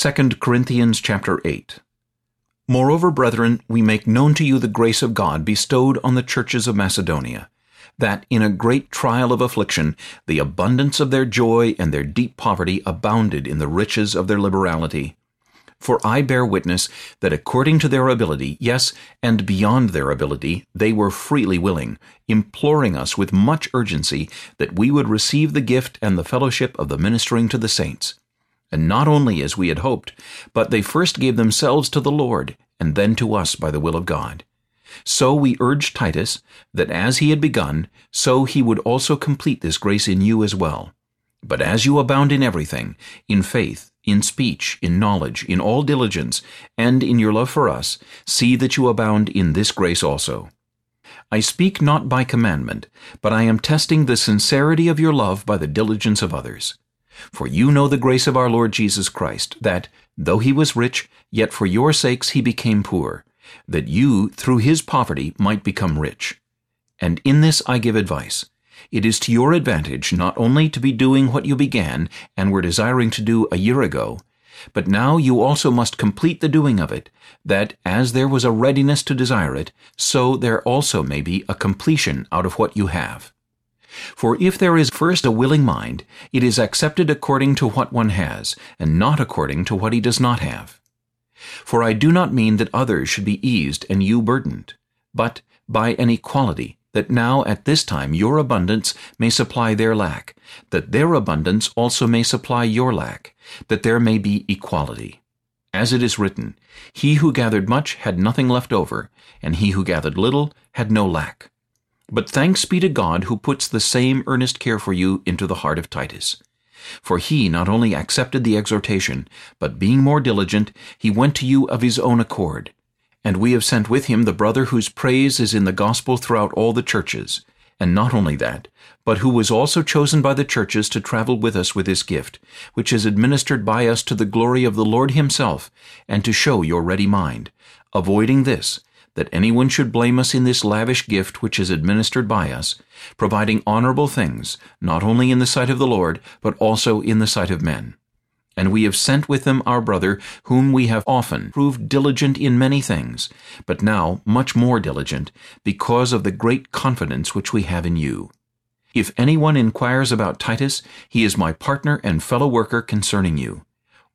2 Corinthians chapter 8 Moreover, brethren, we make known to you the grace of God bestowed on the churches of Macedonia, that in a great trial of affliction the abundance of their joy and their deep poverty abounded in the riches of their liberality. For I bear witness that according to their ability, yes, and beyond their ability, they were freely willing, imploring us with much urgency that we would receive the gift and the fellowship of the ministering to the saints and not only as we had hoped, but they first gave themselves to the Lord, and then to us by the will of God. So we urged Titus, that as he had begun, so he would also complete this grace in you as well. But as you abound in everything, in faith, in speech, in knowledge, in all diligence, and in your love for us, see that you abound in this grace also. I speak not by commandment, but I am testing the sincerity of your love by the diligence of others. For you know the grace of our Lord Jesus Christ, that, though he was rich, yet for your sakes he became poor, that you, through his poverty, might become rich. And in this I give advice. It is to your advantage not only to be doing what you began and were desiring to do a year ago, but now you also must complete the doing of it, that as there was a readiness to desire it, so there also may be a completion out of what you have. For if there is first a willing mind, it is accepted according to what one has, and not according to what he does not have. For I do not mean that others should be eased and you burdened, but by an equality, that now at this time your abundance may supply their lack, that their abundance also may supply your lack, that there may be equality. As it is written, He who gathered much had nothing left over, and he who gathered little had no lack. But thanks be to God who puts the same earnest care for you into the heart of Titus. For he not only accepted the exhortation, but being more diligent, he went to you of his own accord. And we have sent with him the brother whose praise is in the gospel throughout all the churches, and not only that, but who was also chosen by the churches to travel with us with this gift, which is administered by us to the glory of the Lord himself, and to show your ready mind, avoiding this, that anyone should blame us in this lavish gift which is administered by us, providing honorable things, not only in the sight of the Lord, but also in the sight of men. And we have sent with them our brother, whom we have often proved diligent in many things, but now much more diligent, because of the great confidence which we have in you. If anyone inquires about Titus, he is my partner and fellow worker concerning you.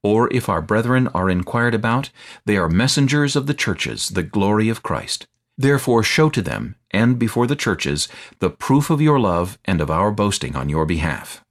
Or if our brethren are inquired about, they are messengers of the churches, the glory of Christ. Therefore show to them, and before the churches, the proof of your love and of our boasting on your behalf.